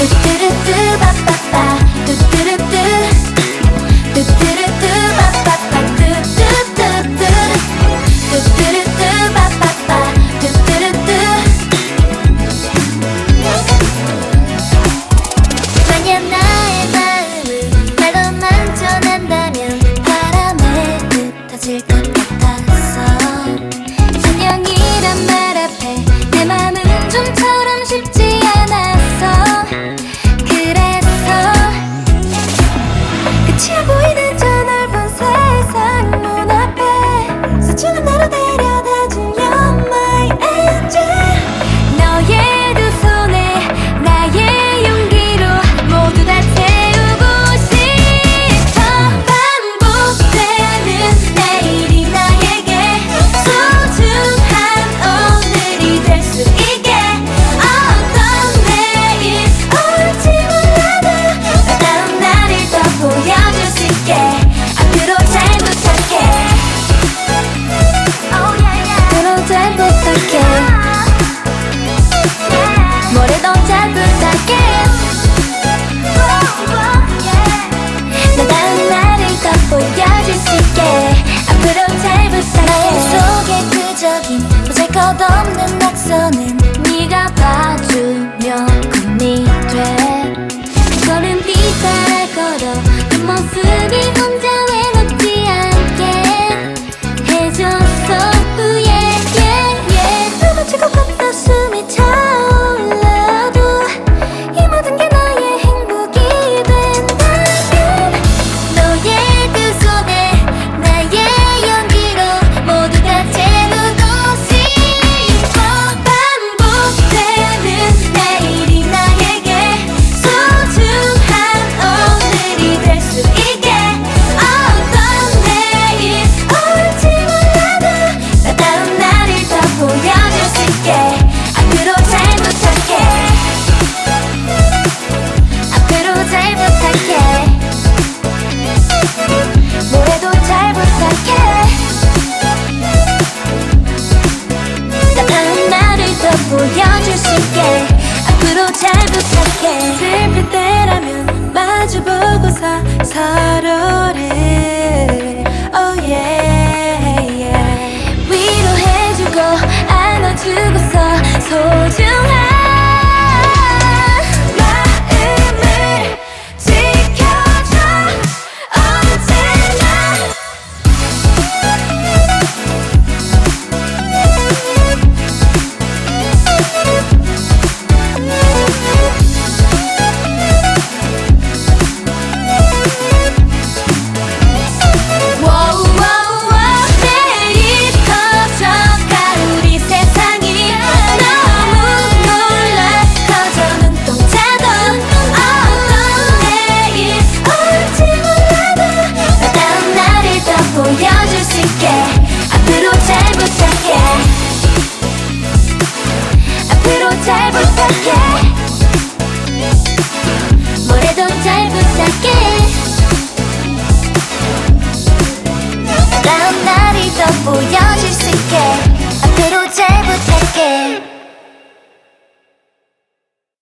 Did it do, ba ba 切 끝없는 낙서는 네가 봐주면 꿈이 돼. 살아. 더 보여줄 수 있게. 앞으로 잘 부탁해.